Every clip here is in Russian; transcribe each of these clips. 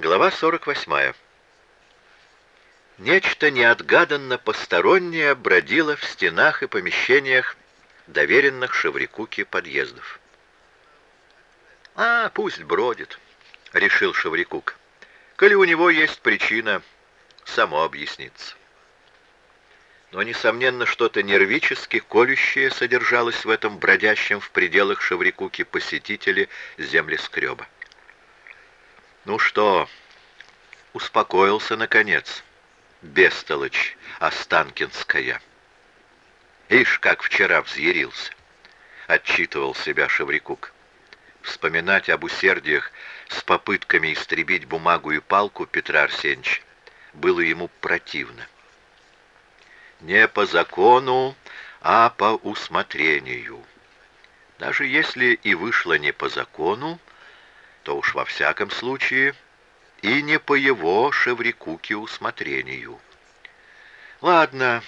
Глава 48. Нечто неотгаданно постороннее бродило в стенах и помещениях доверенных Шеврикуке подъездов. «А, пусть бродит», — решил Шеврикук. «Коли у него есть причина, само объяснится». Но, несомненно, что-то нервически колющее содержалось в этом бродящем в пределах Шеврикуки посетителе землескреба. «Ну что, успокоился, наконец?» бестолочь Останкинская. Ишь, как вчера взъярился, отчитывал себя Шеврикук. Вспоминать об усердиях с попытками истребить бумагу и палку Петра Арсеньевича было ему противно. Не по закону, а по усмотрению. Даже если и вышло не по закону, то уж во всяком случае и не по его Шеврикуке усмотрению. Ладно,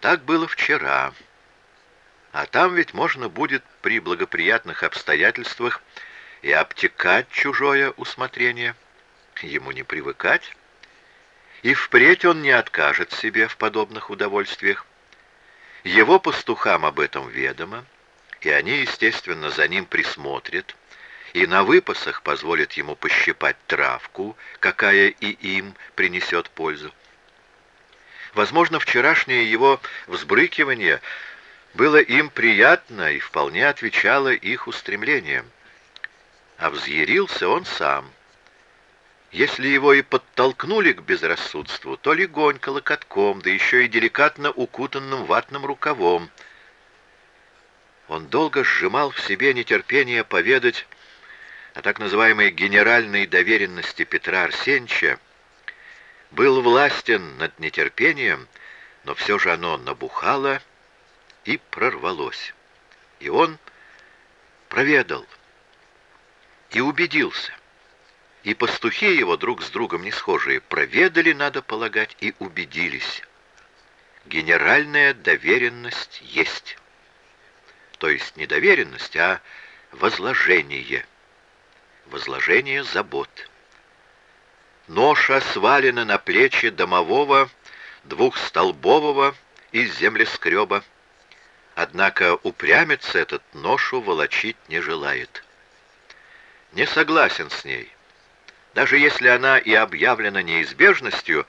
так было вчера. А там ведь можно будет при благоприятных обстоятельствах и обтекать чужое усмотрение. Ему не привыкать. И впредь он не откажет себе в подобных удовольствиях. Его пастухам об этом ведомо, и они, естественно, за ним присмотрят, и на выпасах позволит ему пощипать травку, какая и им принесет пользу. Возможно, вчерашнее его взбрыкивание было им приятно и вполне отвечало их устремлениям. А взъярился он сам. Если его и подтолкнули к безрассудству, то легонько локотком, да еще и деликатно укутанным ватным рукавом. Он долго сжимал в себе нетерпение поведать о так называемой генеральной доверенности Петра Арсеньевича, был властен над нетерпением, но все же оно набухало и прорвалось. И он проведал и убедился. И пастухи его друг с другом не схожие проведали, надо полагать, и убедились. Генеральная доверенность есть. То есть не доверенность, а возложение – возложение забот. Ноша свалена на плечи домового, двухстолбового из землескреба. Однако упрямец этот ношу волочить не желает. Не согласен с ней. Даже если она и объявлена неизбежностью,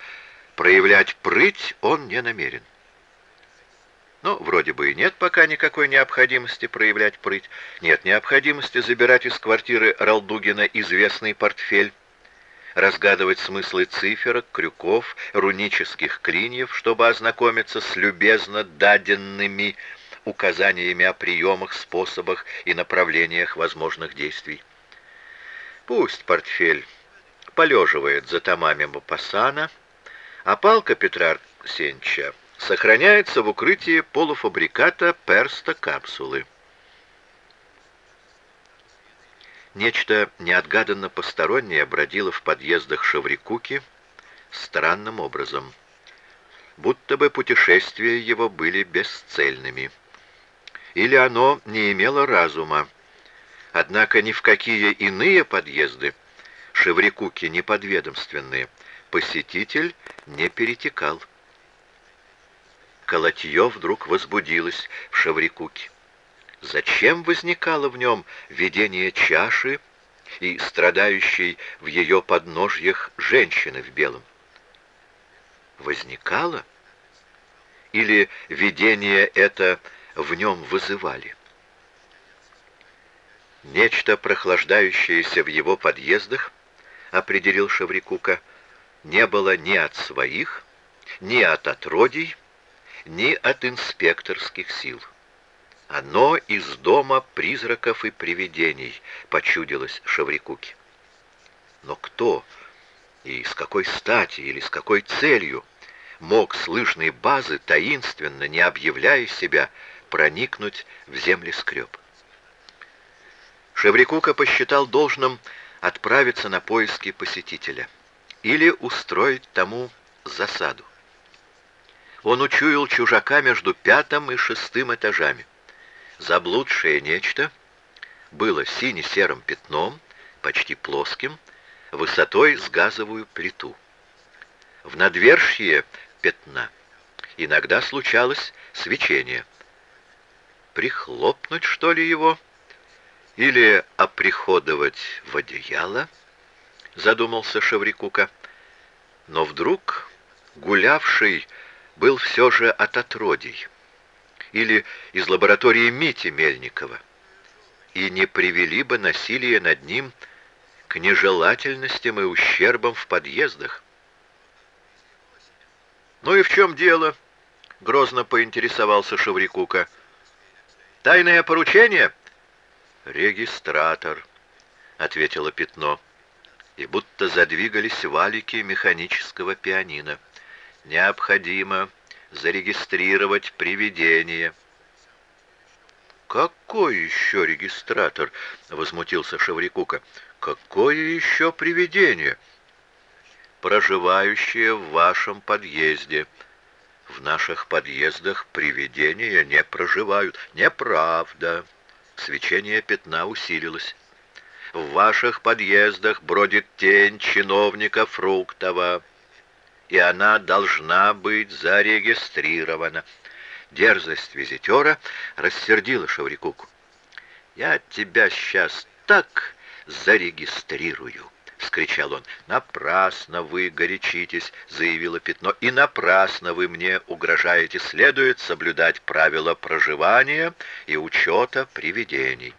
проявлять прыть он не намерен. Ну, вроде бы и нет пока никакой необходимости проявлять прыть. Нет необходимости забирать из квартиры Ралдугина известный портфель, разгадывать смыслы циферок, крюков, рунических клиньев, чтобы ознакомиться с любезно даденными указаниями о приемах, способах и направлениях возможных действий. Пусть портфель полеживает за томами Мапасана, а палка Петра Арсеньевича сохраняется в укрытии полуфабриката перста капсулы. Нечто неотгаданно постороннее бродило в подъездах Шаврикуки странным образом, будто бы путешествия его были бесцельными. Или оно не имело разума, однако ни в какие иные подъезды Шеврикуки неподведомственные посетитель не перетекал. Колотье вдруг возбудилось в Шаврикуке. Зачем возникало в нем видение чаши и страдающей в ее подножьях женщины в белом? Возникало? Или видение это в нем вызывали? Нечто, прохлаждающееся в его подъездах, определил Шаврикука, не было ни от своих, ни от отродий, ни от инспекторских сил. Оно из дома призраков и привидений почудилось Шаврикуке. Но кто и с какой стати или с какой целью мог с лыжной базы таинственно, не объявляя себя, проникнуть в землескреб? Шеврикука посчитал должным отправиться на поиски посетителя или устроить тому засаду он учуял чужака между пятым и шестым этажами. Заблудшее нечто было сине-серым пятном, почти плоским, высотой с газовую плиту. В надвершье пятна иногда случалось свечение. Прихлопнуть, что ли, его? Или оприходовать в одеяло? Задумался Шеврикука. Но вдруг гулявший был все же от отродий. Или из лаборатории Мити Мельникова. И не привели бы насилие над ним к нежелательностям и ущербам в подъездах. «Ну и в чем дело?» — грозно поинтересовался Шеврикука. «Тайное поручение?» «Регистратор», — ответило пятно, и будто задвигались валики механического пианино. «Необходимо зарегистрировать привидение». «Какой еще регистратор?» — возмутился Шеврикука. «Какое еще привидение?» «Проживающее в вашем подъезде». «В наших подъездах привидения не проживают». «Неправда». Свечение пятна усилилось. «В ваших подъездах бродит тень чиновника Фруктова, и она должна быть зарегистрирована». Дерзость визитера рассердила Шаврикуку. «Я тебя сейчас так зарегистрирую!» — вскричал он. «Напрасно вы горячитесь!» — заявило пятно. «И напрасно вы мне угрожаете! Следует соблюдать правила проживания и учета привидений!»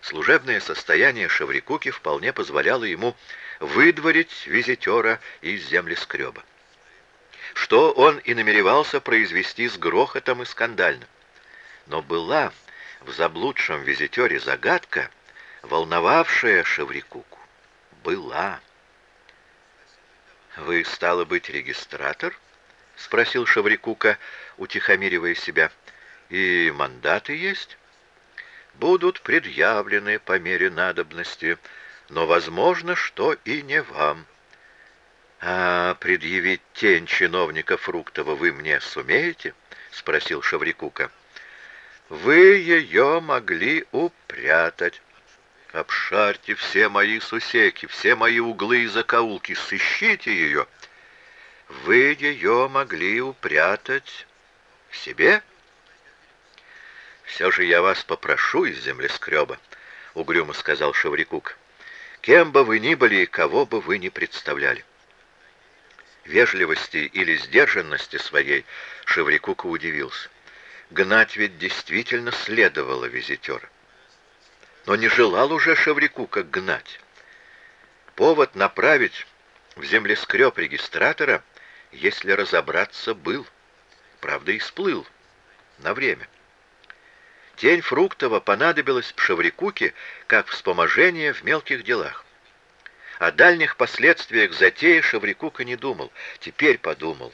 Служебное состояние Шаврикуки вполне позволяло ему выдворить визитера из землескреба что он и намеревался произвести с грохотом и скандально. Но была в заблудшем визитере загадка, волновавшая Шеврикуку. Была. «Вы, стало быть, регистратор?» — спросил Шеврикука, утихомиривая себя. «И мандаты есть?» «Будут предъявлены по мере надобности, но возможно, что и не вам». «А предъявить тень чиновника Фруктова вы мне сумеете?» — спросил Шаврикука. «Вы ее могли упрятать. Обшарьте все мои сусеки, все мои углы и закоулки, сыщите ее. Вы ее могли упрятать в себе?» «Все же я вас попрошу из землескреба», — угрюмо сказал Шаврикук. «Кем бы вы ни были и кого бы вы ни представляли вежливости или сдержанности своей Шеврикука удивился. Гнать ведь действительно следовало визитера. Но не желал уже Шеврикука гнать. Повод направить в землескреб регистратора, если разобраться, был. Правда, и сплыл на время. Тень Фруктова понадобилась Шеврикуке как вспоможение в мелких делах. О дальних последствиях затеи Шаврикука не думал. Теперь подумал,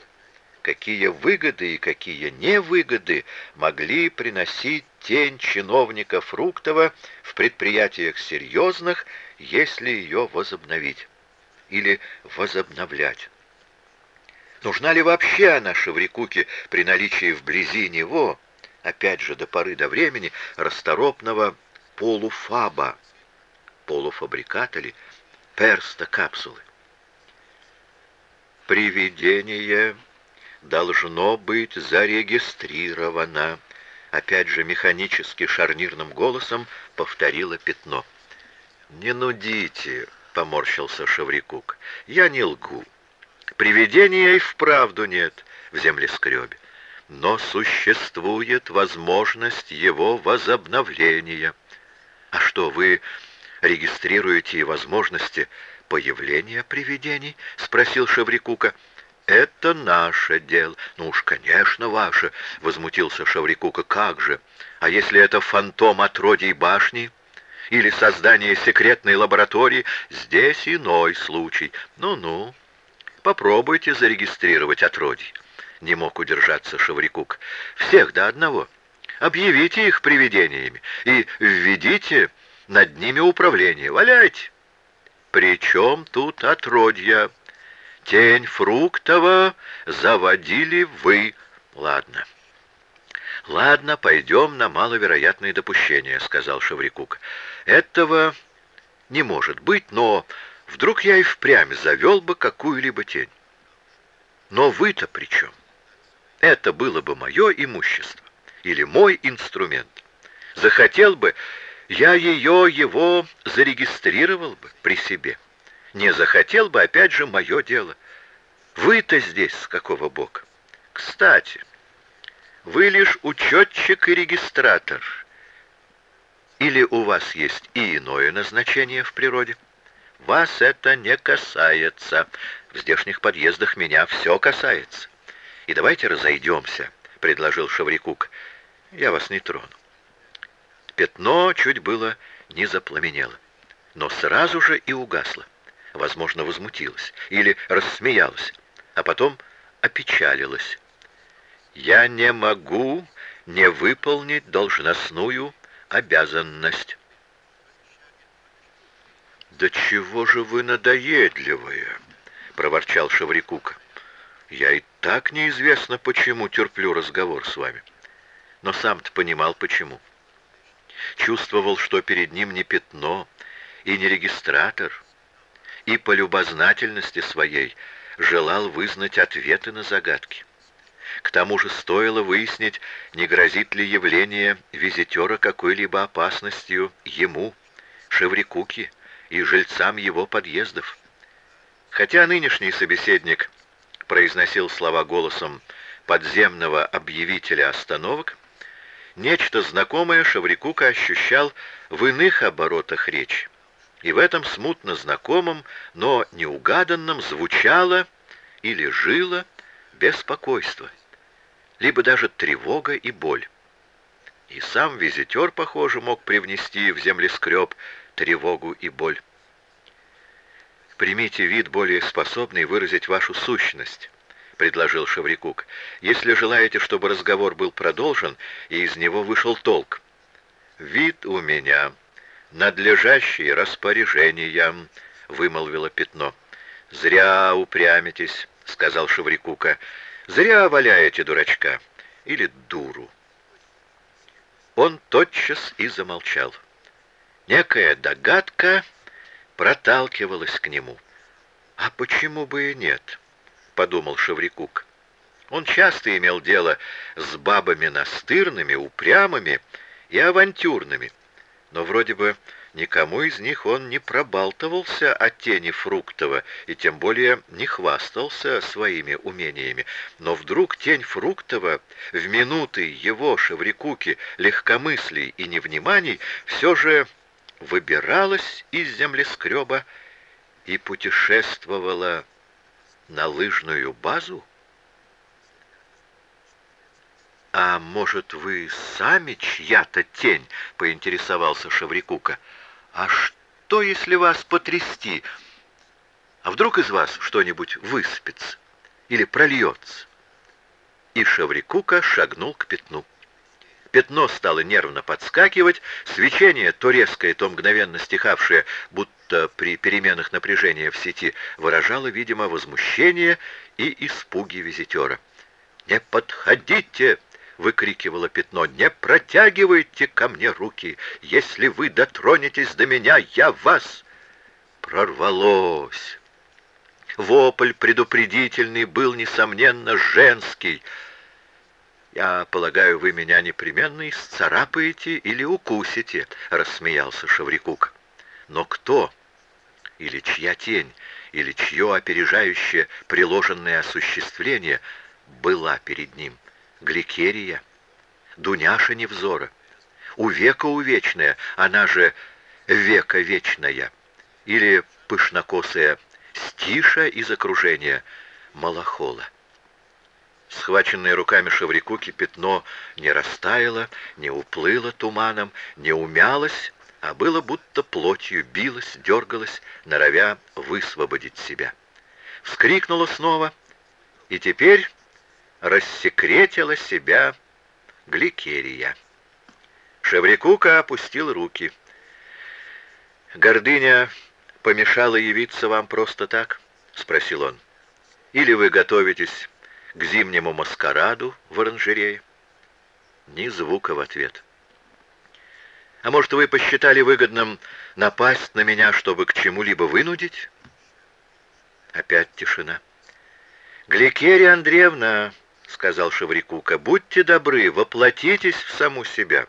какие выгоды и какие невыгоды могли приносить тень чиновника Фруктова в предприятиях серьезных, если ее возобновить или возобновлять. Нужна ли вообще она Шеврикуке при наличии вблизи него, опять же до поры до времени, расторопного полуфаба, полуфабриката ли, перста капсулы. Привидение должно быть зарегистрировано, опять же механически шарнирным голосом повторило пятно. «Не нудите», — поморщился Шаврикук, — «я не лгу. Привидения и вправду нет в землескребе, но существует возможность его возобновления. А что, вы регистрируете возможности появления привидений?» — спросил Шаврикука. «Это наше дело». «Ну уж, конечно, ваше», — возмутился Шаврикука. «Как же? А если это фантом отродий башни?» Или создание секретной лаборатории? Здесь иной случай. Ну-ну, попробуйте зарегистрировать отродий. Не мог удержаться Шаврикук. Всех до одного. Объявите их привидениями и введите над ними управление. Валяйте! Причем тут отродья? Тень Фруктова заводили вы. Ладно. Ладно, пойдем на маловероятные допущения, сказал Шеврикук. Этого не может быть, но Вдруг я и впрямь завел бы какую-либо тень. Но вы-то при чем? Это было бы мое имущество или мой инструмент. Захотел бы, я ее, его зарегистрировал бы при себе. Не захотел бы, опять же, мое дело. Вы-то здесь с какого бока? Кстати, вы лишь учетчик и регистратор. Или у вас есть и иное назначение в природе? Вас это не касается. В здешних подъездах меня все касается. И давайте разойдемся, предложил Шаврикук. Я вас не трону. Пятно чуть было не запламенело, но сразу же и угасло. Возможно, возмутилась или рассмеялась, а потом опечалилась. «Я не могу не выполнить должностную обязанность». «Да чего же вы надоедливая!» — проворчал Шаврикук. «Я и так неизвестно, почему терплю разговор с вами. Но сам-то понимал, почему чувствовал, что перед ним не пятно и не регистратор, и по любознательности своей желал вызнать ответы на загадки. К тому же стоило выяснить, не грозит ли явление визитера какой-либо опасностью ему, Шеврикуке и жильцам его подъездов. Хотя нынешний собеседник произносил слова голосом подземного объявителя остановок, Нечто знакомое Шаврикука ощущал в иных оборотах речи. И в этом смутно знакомом, но неугаданном звучало или жило беспокойство, либо даже тревога и боль. И сам визитер, похоже, мог привнести в землескреб тревогу и боль. Примите вид, более способный выразить вашу сущность предложил Шеврикук. «Если желаете, чтобы разговор был продолжен, и из него вышел толк». «Вид у меня, надлежащие распоряжения», — вымолвило пятно. «Зря упрямитесь», — сказал Шеврикука. «Зря валяете дурачка. Или дуру». Он тотчас и замолчал. Некая догадка проталкивалась к нему. А почему бы и нет? подумал Шаврикук. Он часто имел дело с бабами настырными, упрямыми и авантюрными, но вроде бы никому из них он не пробалтывался о тени Фруктова и тем более не хвастался своими умениями. Но вдруг тень Фруктова в минуты его, Шеврикуки, легкомыслий и невниманий все же выбиралась из землескреба и путешествовала на лыжную базу? «А может, вы сами чья-то тень?» — поинтересовался Шеврикука. «А что, если вас потрясти? А вдруг из вас что-нибудь выспется или прольется?» И Шеврикука шагнул к пятну. Пятно стало нервно подскакивать, свечение, то резкое, то мгновенно стихавшее, будто при переменах напряжения в сети, выражало, видимо, возмущение и испуги визитера. «Не подходите!» — выкрикивало пятно. «Не протягивайте ко мне руки! Если вы дотронетесь до меня, я вас...» Прорвалось! Вопль предупредительный был, несомненно, женский — «Я полагаю, вы меня непременно исцарапаете или укусите», — рассмеялся Шаврикук. «Но кто? Или чья тень, или чье опережающее приложенное осуществление была перед ним? Гликерия? Дуняша Невзора? Увека увечная, она же века вечная? Или пышнокосая стиша из окружения Малахола?» Схваченное руками Шеврикуки пятно не растаяло, не уплыло туманом, не умялось, а было будто плотью билось, дергалось, норовя высвободить себя. Вскрикнула снова, и теперь рассекретила себя Гликерия. Шеврикука опустил руки. «Гордыня помешала явиться вам просто так?» — спросил он. «Или вы готовитесь к зимнему маскараду в оранжерее? Ни звука в ответ. А может, вы посчитали выгодным напасть на меня, чтобы к чему-либо вынудить? Опять тишина. «Гликерия Андреевна», — сказал Шеврикука, — «будьте добры, воплотитесь в саму себя.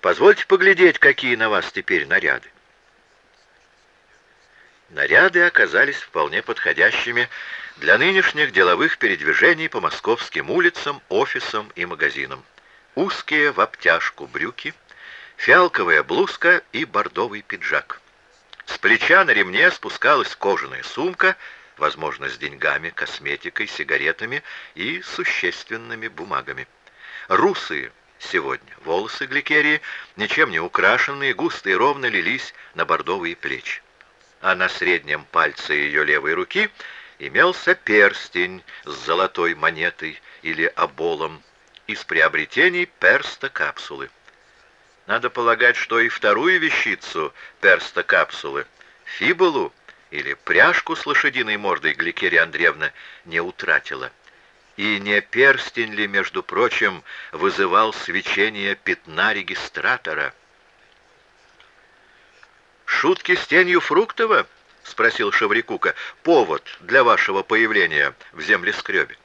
Позвольте поглядеть, какие на вас теперь наряды». Наряды оказались вполне подходящими для нынешних деловых передвижений по московским улицам, офисам и магазинам. Узкие в обтяжку брюки, фиалковая блузка и бордовый пиджак. С плеча на ремне спускалась кожаная сумка, возможно, с деньгами, косметикой, сигаретами и существенными бумагами. Русые сегодня волосы Гликерии, ничем не украшенные, густо и ровно лились на бордовые плечи а на среднем пальце ее левой руки имелся перстень с золотой монетой или оболом из приобретений перста капсулы. Надо полагать, что и вторую вещицу перста капсулы, фибулу или пряжку с лошадиной мордой Гликерия Андреевна не утратила. И не перстень ли, между прочим, вызывал свечение пятна регистратора — «Шутки с тенью Фруктова?» — спросил Шеврикука. «Повод для вашего появления в землескребе».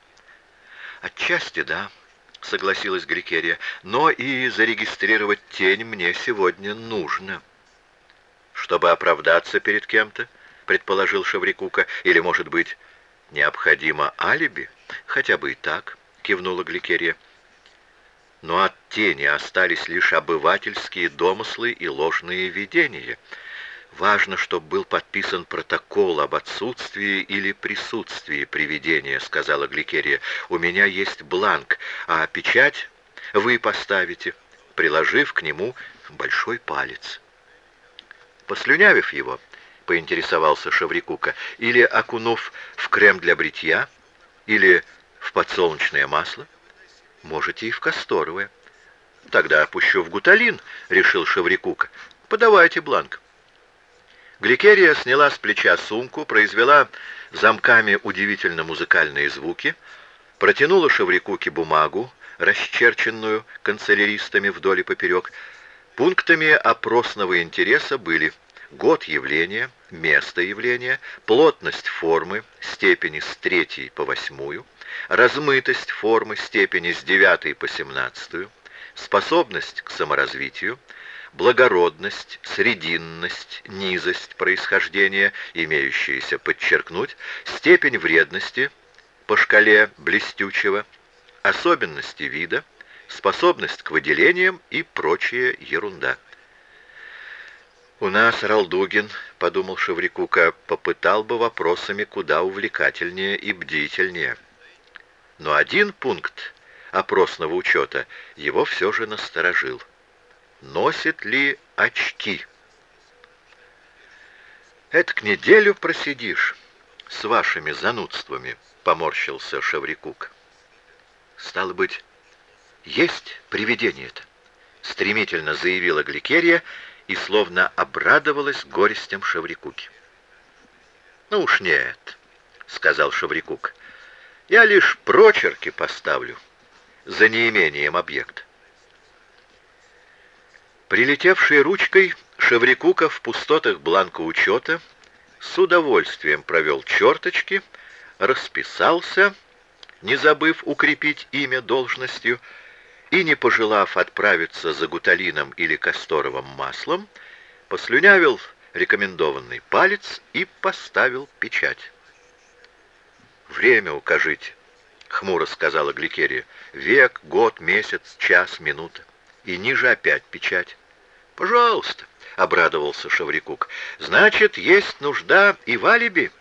«Отчасти да», — согласилась Гликерия, «но и зарегистрировать тень мне сегодня нужно». «Чтобы оправдаться перед кем-то?» — предположил Шеврикука. «Или, может быть, необходимо алиби?» «Хотя бы и так», — кивнула Гликерия. Но от тени остались лишь обывательские домыслы и ложные видения — Важно, чтобы был подписан протокол об отсутствии или присутствии привидения, сказала Гликерия. У меня есть бланк, а печать вы поставите, приложив к нему большой палец. Послюнявив его, поинтересовался Шаврикука, или окунув в крем для бритья, или в подсолнечное масло, можете и в касторовое. Тогда опущу в гуталин, решил Шаврикука. Подавайте бланк. Гликерия сняла с плеча сумку, произвела замками удивительно музыкальные звуки, протянула Шеврикуке бумагу, расчерченную канцеляристами вдоль и поперек. Пунктами опросного интереса были год явления, место явления, плотность формы, степени с третьей по восьмую, размытость формы, степени с девятой по семнадцатую, способность к саморазвитию, благородность, срединность, низость происхождения, имеющиеся подчеркнуть, степень вредности по шкале блестючего, особенности вида, способность к выделениям и прочая ерунда. «У нас Ралдугин, — подумал Шеврикука, — попытал бы вопросами куда увлекательнее и бдительнее. Но один пункт опросного учета его все же насторожил — носит ли очки. «Это к неделю просидишь с вашими занудствами», — поморщился Шеврикук. «Стало быть, есть привидение-то», — стремительно заявила Гликерия и словно обрадовалась горестям Шеврикуки. «Ну уж нет», — сказал Шеврикук, — «я лишь прочерки поставлю за неимением объекта. Прилетевший ручкой, Шеврикука в пустотах бланка учета с удовольствием провел черточки, расписался, не забыв укрепить имя должностью, и, не пожелав отправиться за гуталином или касторовым маслом, послюнявил рекомендованный палец и поставил печать. «Время укажите», — хмуро сказала Гликерия. «Век, год, месяц, час, минута. И ниже опять печать». «Пожалуйста», — обрадовался Шаврикук. «Значит, есть нужда и в алиби?»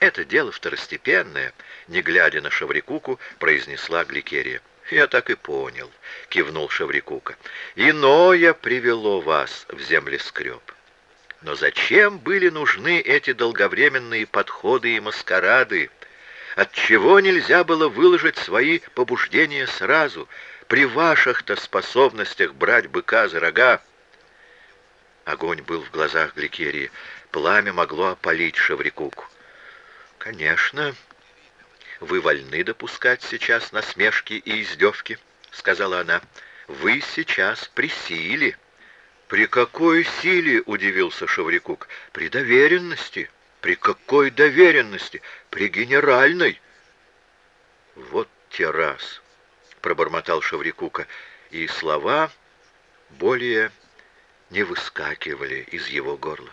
«Это дело второстепенное», — не глядя на Шаврикуку, произнесла Гликерия. «Я так и понял», — кивнул Шаврикука. «Иное привело вас в землескреб. Но зачем были нужны эти долговременные подходы и маскарады? Отчего нельзя было выложить свои побуждения сразу, при ваших-то способностях брать быка за рога?» Огонь был в глазах Гликерии. Пламя могло опалить Шеврикуку. «Конечно, вы вольны допускать сейчас насмешки и издевки», — сказала она. «Вы сейчас при силе». «При какой силе?» — удивился Шеврикук. «При доверенности. При какой доверенности? При генеральной. Вот те раз, пробормотал Шаврикука, и слова более не выскакивали из его горла.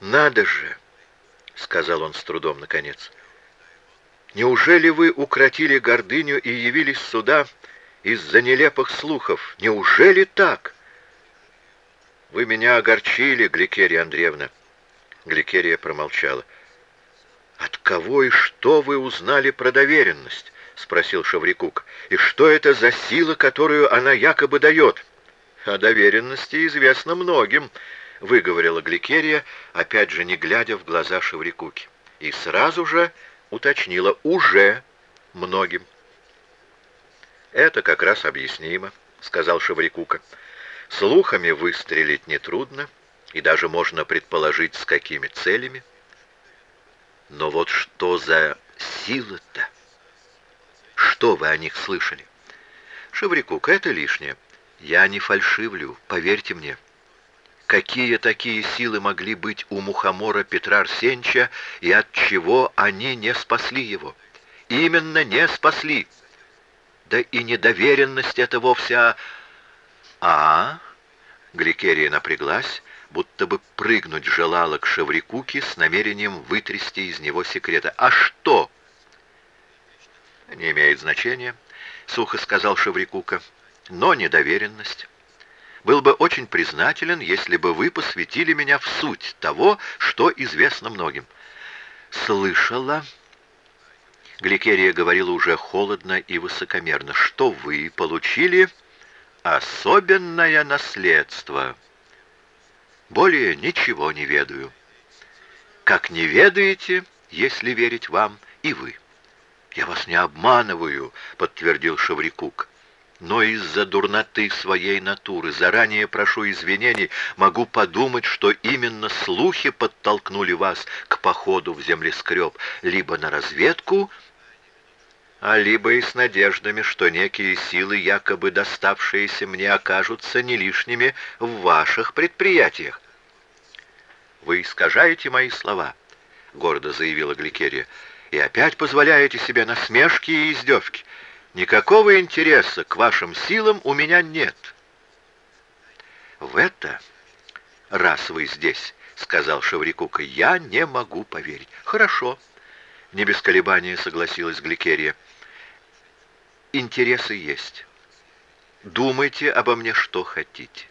«Надо же!» — сказал он с трудом наконец. «Неужели вы укротили гордыню и явились сюда из-за нелепых слухов? Неужели так?» «Вы меня огорчили, Гликерия Андреевна». Гликерия промолчала. «От кого и что вы узнали про доверенность?» — спросил Шаврикук. «И что это за сила, которую она якобы дает?» «О доверенности известно многим», — выговорила Гликерия, опять же не глядя в глаза Шеврикуки. И сразу же уточнила «уже многим». «Это как раз объяснимо», — сказал Шеврикука. «Слухами выстрелить нетрудно, и даже можно предположить, с какими целями. Но вот что за сила-то? Что вы о них слышали?» «Шеврикука, это лишнее. Я не фальшивлю, поверьте мне». Какие такие силы могли быть у мухомора Петра Арсеньевича и от чего они не спасли его? Именно не спасли. Да и недоверенность это вовсе... А... а? Гликерия напряглась, будто бы прыгнуть желала к Шеврикуке с намерением вытрясти из него секрета. «А что?» «Не имеет значения», — сухо сказал Шеврикука. «Но недоверенность». Был бы очень признателен, если бы вы посвятили меня в суть того, что известно многим. Слышала, Гликерия говорила уже холодно и высокомерно, что вы получили особенное наследство. Более ничего не ведаю. Как не ведаете, если верить вам, и вы. «Я вас не обманываю», — подтвердил Шаврикук но из-за дурноты своей натуры, заранее прошу извинений, могу подумать, что именно слухи подтолкнули вас к походу в землескреб, либо на разведку, а либо и с надеждами, что некие силы, якобы доставшиеся мне, окажутся не лишними в ваших предприятиях. «Вы искажаете мои слова», — гордо заявила Гликерия, — «и опять позволяете себе насмешки и издевки. Никакого интереса к вашим силам у меня нет. В это, раз вы здесь, сказал Шеврикука, я не могу поверить. Хорошо. Не без колебания согласилась Гликерия. Интересы есть. Думайте обо мне, что хотите.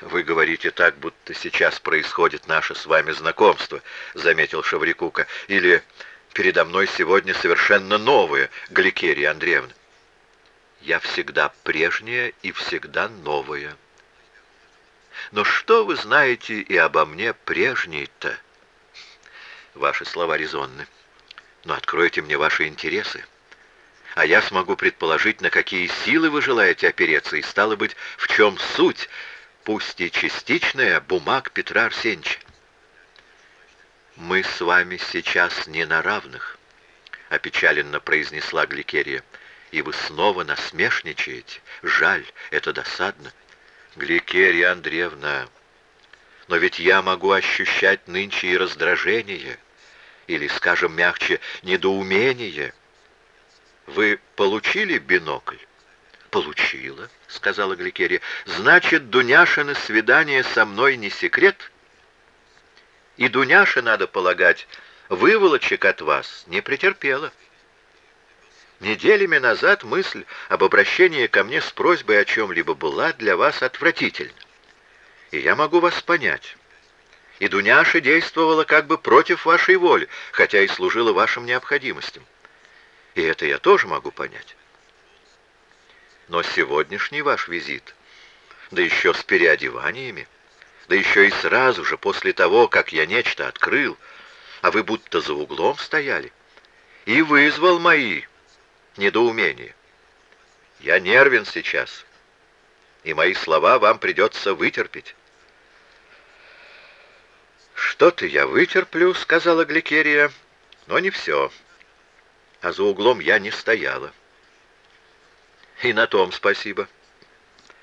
«Вы говорите так, будто сейчас происходит наше с вами знакомство», — заметил Шаврикука. «Или Передо мной сегодня совершенно новая Гликерия Андреевна. Я всегда прежняя и всегда новая. Но что вы знаете и обо мне прежней-то? Ваши слова резонны. Но откройте мне ваши интересы. А я смогу предположить, на какие силы вы желаете опереться, и, стало быть, в чем суть, пусть и частичная, бумаг Петра Арсеньевича. «Мы с вами сейчас не на равных», — опечаленно произнесла Гликерия. «И вы снова насмешничаете. Жаль, это досадно». «Гликерия Андреевна, но ведь я могу ощущать нынче и раздражение, или, скажем мягче, недоумение. Вы получили бинокль?» «Получила», — сказала Гликерия. «Значит, Дуняшины свидание со мной не секрет?» И Дуняша, надо полагать, выволочек от вас не претерпела. Неделями назад мысль об обращении ко мне с просьбой о чем-либо была для вас отвратительна. И я могу вас понять. И Дуняша действовала как бы против вашей воли, хотя и служила вашим необходимостям. И это я тоже могу понять. Но сегодняшний ваш визит, да еще с переодеваниями, да еще и сразу же, после того, как я нечто открыл, а вы будто за углом стояли, и вызвал мои недоумения. Я нервен сейчас, и мои слова вам придется вытерпеть. «Что-то я вытерплю», — сказала Гликерия, — «но не все. А за углом я не стояла. И на том спасибо.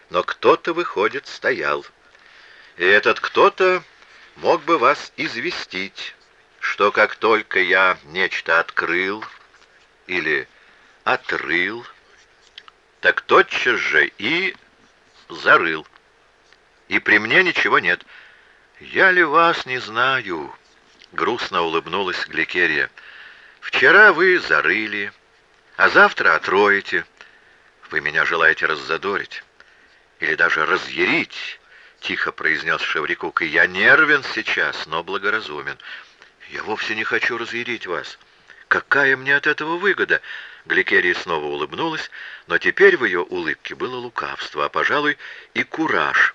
Но кто-то, выходит, стоял». И этот кто-то мог бы вас известить, что как только я нечто открыл или отрыл, так тотчас же и зарыл. И при мне ничего нет. Я ли вас не знаю? Грустно улыбнулась Гликерия. Вчера вы зарыли, а завтра отроете. Вы меня желаете раззадорить или даже разъярить, тихо произнес Шеврикук. И я нервен сейчас, но благоразумен. Я вовсе не хочу разъярить вас. Какая мне от этого выгода? Гликерия снова улыбнулась, но теперь в ее улыбке было лукавство, а, пожалуй, и кураж.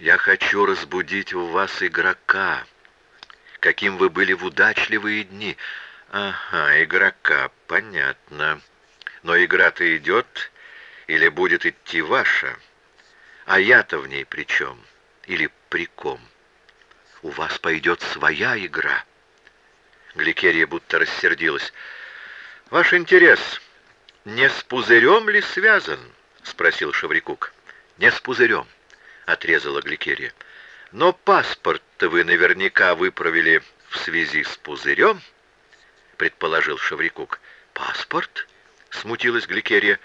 «Я хочу разбудить в вас игрока, каким вы были в удачливые дни». «Ага, игрока, понятно. Но игра-то идет или будет идти ваша? А я-то в ней при чем? Или при ком? У вас пойдет своя игра». Гликерия будто рассердилась. «Ваш интерес не с пузырем ли связан?» — спросил Шаврикук. «Не с пузырем», — отрезала Гликерия. «Но паспорт-то вы наверняка выправили в связи с пузырем?» — предположил Шаврикук. «Паспорт?» — смутилась Гликерия.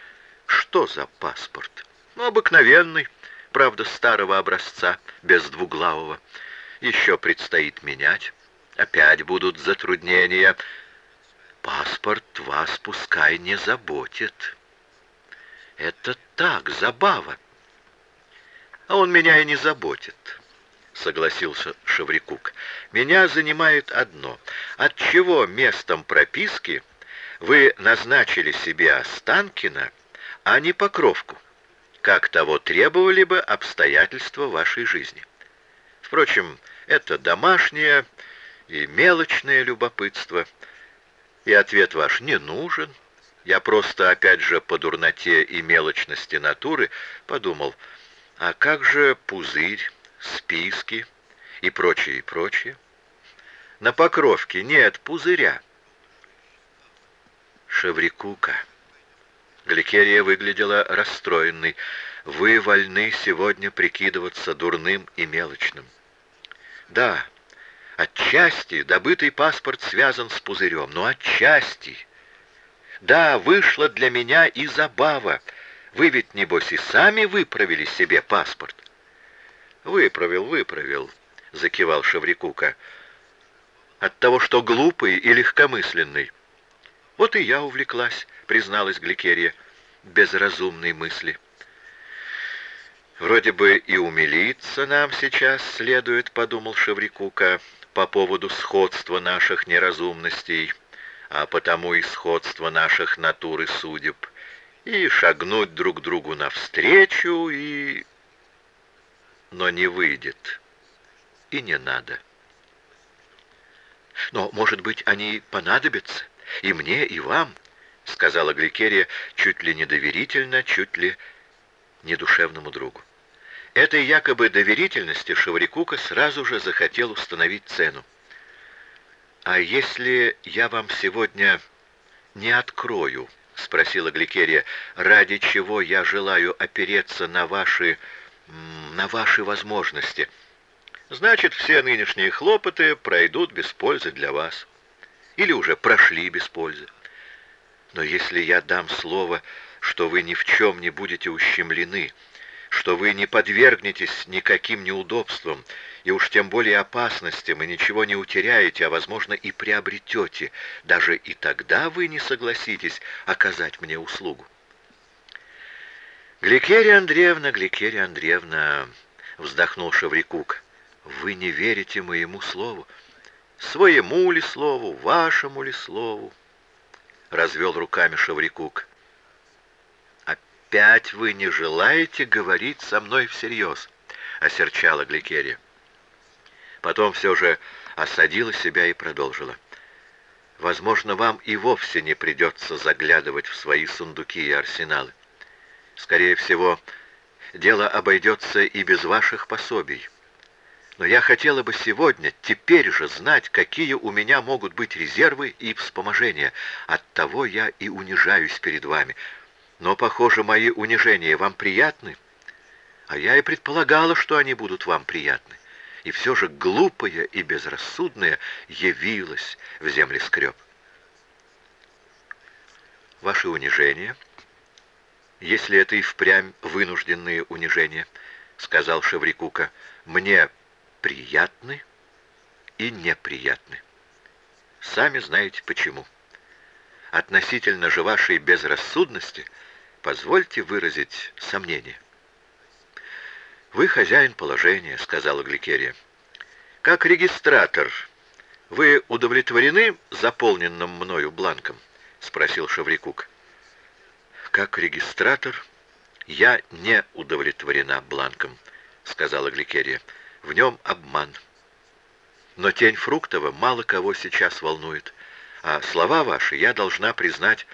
«Что за паспорт?» «Ну, обыкновенный, правда, старого образца, без двуглавого. Еще предстоит менять. Опять будут затруднения». Паспорт вас пускай не заботит. Это так, забава. А он меня и не заботит, согласился Шеврикук. Меня занимает одно. От чего местом прописки вы назначили себе Останкина, а не Покровку, как того требовали бы обстоятельства вашей жизни? Впрочем, это домашнее и мелочное любопытство — и ответ ваш не нужен. Я просто, опять же, по дурноте и мелочности натуры подумал, а как же пузырь, списки и прочее, и прочее? На покровке нет пузыря. Шеврикука. Гликерия выглядела расстроенной. Вы вольны сегодня прикидываться дурным и мелочным. Да, Отчасти добытый паспорт связан с пузырем, но отчасти. Да, вышла для меня и забава. Вы ведь, небось, и сами выправили себе паспорт. Выправил, выправил, закивал Шеврикука. От того, что глупый и легкомысленный. Вот и я увлеклась, призналась Гликерия, безразумной мысли. Вроде бы и умилиться нам сейчас следует, подумал Шеврикука по поводу сходства наших неразумностей, а потому и сходства наших натур и судеб, и шагнуть друг другу навстречу, и... Но не выйдет, и не надо. Но, может быть, они понадобятся и мне, и вам, сказала Гликерия чуть ли не доверительно, чуть ли не душевному другу. Этой якобы доверительности Шеврикука сразу же захотел установить цену. «А если я вам сегодня не открою?» — спросила Гликерия. «Ради чего я желаю опереться на ваши... на ваши возможности?» «Значит, все нынешние хлопоты пройдут без пользы для вас. Или уже прошли без пользы. Но если я дам слово, что вы ни в чем не будете ущемлены, что вы не подвергнетесь никаким неудобствам, и уж тем более опасностям, и ничего не утеряете, а, возможно, и приобретете. Даже и тогда вы не согласитесь оказать мне услугу. «Гликерия Андреевна, Гликерия Андреевна», — вздохнул Шеврикук, — «вы не верите моему слову. Своему ли слову, вашему ли слову?» — развел руками Шеврикук опять вы не желаете говорить со мной всерьез?» — осерчала Гликерия. Потом все же осадила себя и продолжила. «Возможно, вам и вовсе не придется заглядывать в свои сундуки и арсеналы. Скорее всего, дело обойдется и без ваших пособий. Но я хотела бы сегодня, теперь же, знать, какие у меня могут быть резервы и вспоможения. Оттого я и унижаюсь перед вами, но, похоже, мои унижения вам приятны. А я и предполагала, что они будут вам приятны. и все же глупая и безрассудная явилась в землескреб. Ваши унижения, если это и впрямь вынужденные унижения, сказал Шеврикука, мне приятны и неприятны. Сами знаете почему. Относительно же вашей безрассудности позвольте выразить сомнение. «Вы хозяин положения», — сказала Гликерия. «Как регистратор, вы удовлетворены заполненным мною бланком?» — спросил Шаврикук. «Как регистратор я не удовлетворена бланком», — сказала Гликерия. «В нем обман. Но тень Фруктова мало кого сейчас волнует, а слова ваши я должна признать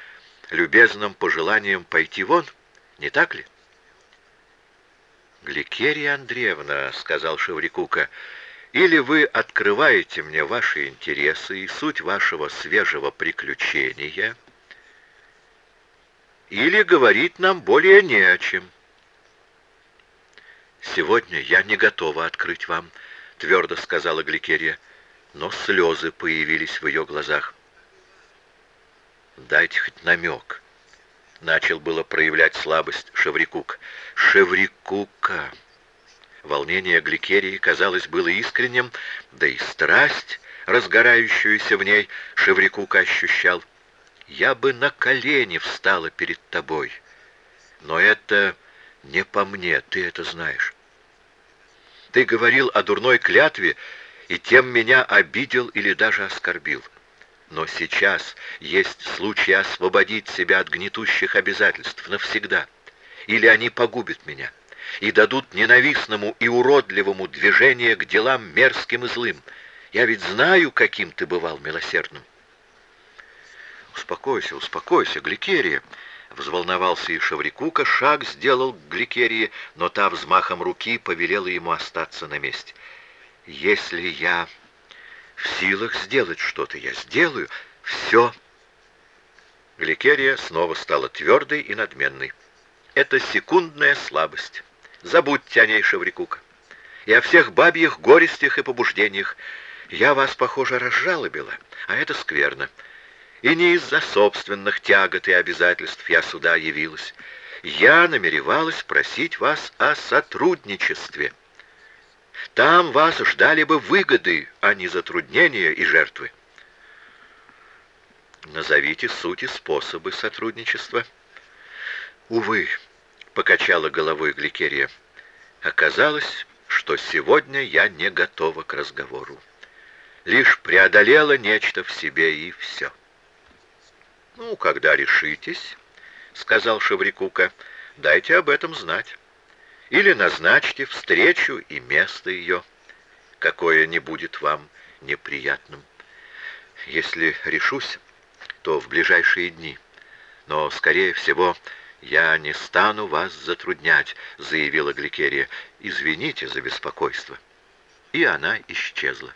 любезным пожеланием пойти вон, не так ли?» «Гликерия Андреевна», — сказал Шеврикука, — «или вы открываете мне ваши интересы и суть вашего свежего приключения, или говорить нам более не о чем». «Сегодня я не готова открыть вам», — твердо сказала Гликерия, но слезы появились в ее глазах. «Дайте хоть намек», Начал было проявлять слабость Шеврикук. Шеврикука! Волнение Гликерии, казалось, было искренним, да и страсть, разгорающуюся в ней, Шеврикука ощущал. «Я бы на колени встала перед тобой, но это не по мне, ты это знаешь. Ты говорил о дурной клятве, и тем меня обидел или даже оскорбил. Но сейчас есть случай освободить себя от гнетущих обязательств навсегда. Или они погубят меня и дадут ненавистному и уродливому движение к делам мерзким и злым. Я ведь знаю, каким ты бывал милосердным. «Успокойся, успокойся, Гликерия!» Взволновался и Шаврикука, шаг сделал к Гликерии, но та взмахом руки повелела ему остаться на месте. «Если я в силах сделать что-то, я сделаю. Все. Гликерия снова стала твердой и надменной. Это секундная слабость. Забудьте о ней, Шеврикука. И о всех бабьих горестях и побуждениях. Я вас, похоже, разжалобила, а это скверно. И не из-за собственных тягот и обязательств я сюда явилась. Я намеревалась просить вас о сотрудничестве. Там вас ждали бы выгоды, а не затруднения и жертвы. Назовите суть и способы сотрудничества. Увы, покачала головой Гликерия. Оказалось, что сегодня я не готова к разговору. Лишь преодолела нечто в себе и все. «Ну, когда решитесь, — сказал Шеврикука, — дайте об этом знать» или назначьте встречу и место ее, какое не будет вам неприятным. Если решусь, то в ближайшие дни. Но, скорее всего, я не стану вас затруднять, заявила Гликерия. Извините за беспокойство. И она исчезла.